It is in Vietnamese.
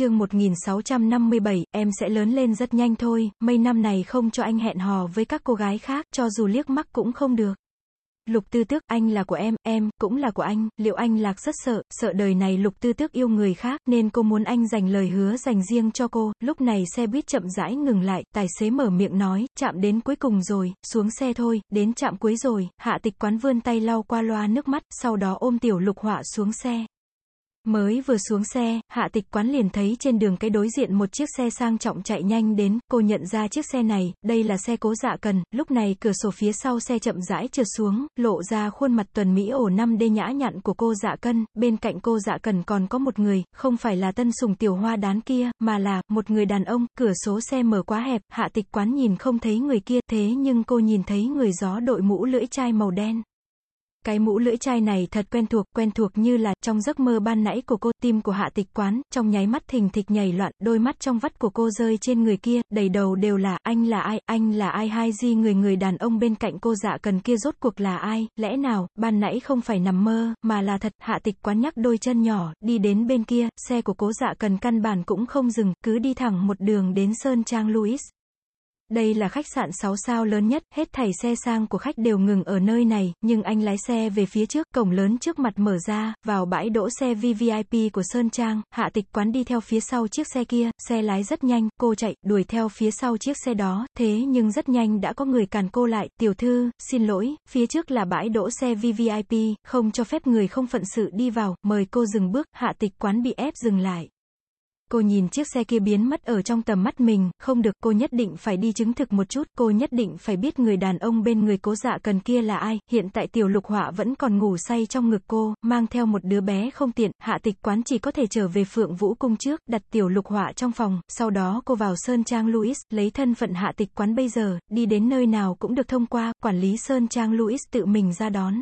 chương 1657, em sẽ lớn lên rất nhanh thôi, mấy năm này không cho anh hẹn hò với các cô gái khác, cho dù liếc mắt cũng không được. Lục tư tước, anh là của em, em, cũng là của anh, liệu anh lạc rất sợ, sợ đời này lục tư tước yêu người khác, nên cô muốn anh dành lời hứa dành riêng cho cô, lúc này xe buýt chậm rãi ngừng lại, tài xế mở miệng nói, chạm đến cuối cùng rồi, xuống xe thôi, đến chạm cuối rồi, hạ tịch quán vươn tay lau qua loa nước mắt, sau đó ôm tiểu lục họa xuống xe. Mới vừa xuống xe, hạ tịch quán liền thấy trên đường cái đối diện một chiếc xe sang trọng chạy nhanh đến, cô nhận ra chiếc xe này, đây là xe cố dạ cần, lúc này cửa sổ phía sau xe chậm rãi trượt xuống, lộ ra khuôn mặt tuần Mỹ ổ năm đê nhã nhặn của cô dạ cân, bên cạnh cô dạ cần còn có một người, không phải là tân sùng tiểu hoa đán kia, mà là, một người đàn ông, cửa số xe mở quá hẹp, hạ tịch quán nhìn không thấy người kia, thế nhưng cô nhìn thấy người gió đội mũ lưỡi chai màu đen. Cái mũ lưỡi chai này thật quen thuộc, quen thuộc như là, trong giấc mơ ban nãy của cô, tim của hạ tịch quán, trong nháy mắt thình thịch nhảy loạn, đôi mắt trong vắt của cô rơi trên người kia, đầy đầu đều là, anh là ai, anh là ai hai di người người đàn ông bên cạnh cô dạ cần kia rốt cuộc là ai, lẽ nào, ban nãy không phải nằm mơ, mà là thật, hạ tịch quán nhắc đôi chân nhỏ, đi đến bên kia, xe của cố dạ cần căn bản cũng không dừng, cứ đi thẳng một đường đến Sơn Trang Louis. Đây là khách sạn 6 sao lớn nhất, hết thảy xe sang của khách đều ngừng ở nơi này, nhưng anh lái xe về phía trước, cổng lớn trước mặt mở ra, vào bãi đỗ xe VVIP của Sơn Trang, hạ tịch quán đi theo phía sau chiếc xe kia, xe lái rất nhanh, cô chạy, đuổi theo phía sau chiếc xe đó, thế nhưng rất nhanh đã có người cản cô lại, tiểu thư, xin lỗi, phía trước là bãi đỗ xe VVIP, không cho phép người không phận sự đi vào, mời cô dừng bước, hạ tịch quán bị ép dừng lại. Cô nhìn chiếc xe kia biến mất ở trong tầm mắt mình, không được, cô nhất định phải đi chứng thực một chút, cô nhất định phải biết người đàn ông bên người cố dạ cần kia là ai, hiện tại tiểu lục họa vẫn còn ngủ say trong ngực cô, mang theo một đứa bé không tiện, hạ tịch quán chỉ có thể trở về phượng vũ cung trước, đặt tiểu lục họa trong phòng, sau đó cô vào Sơn Trang Louis, lấy thân phận hạ tịch quán bây giờ, đi đến nơi nào cũng được thông qua, quản lý Sơn Trang Louis tự mình ra đón.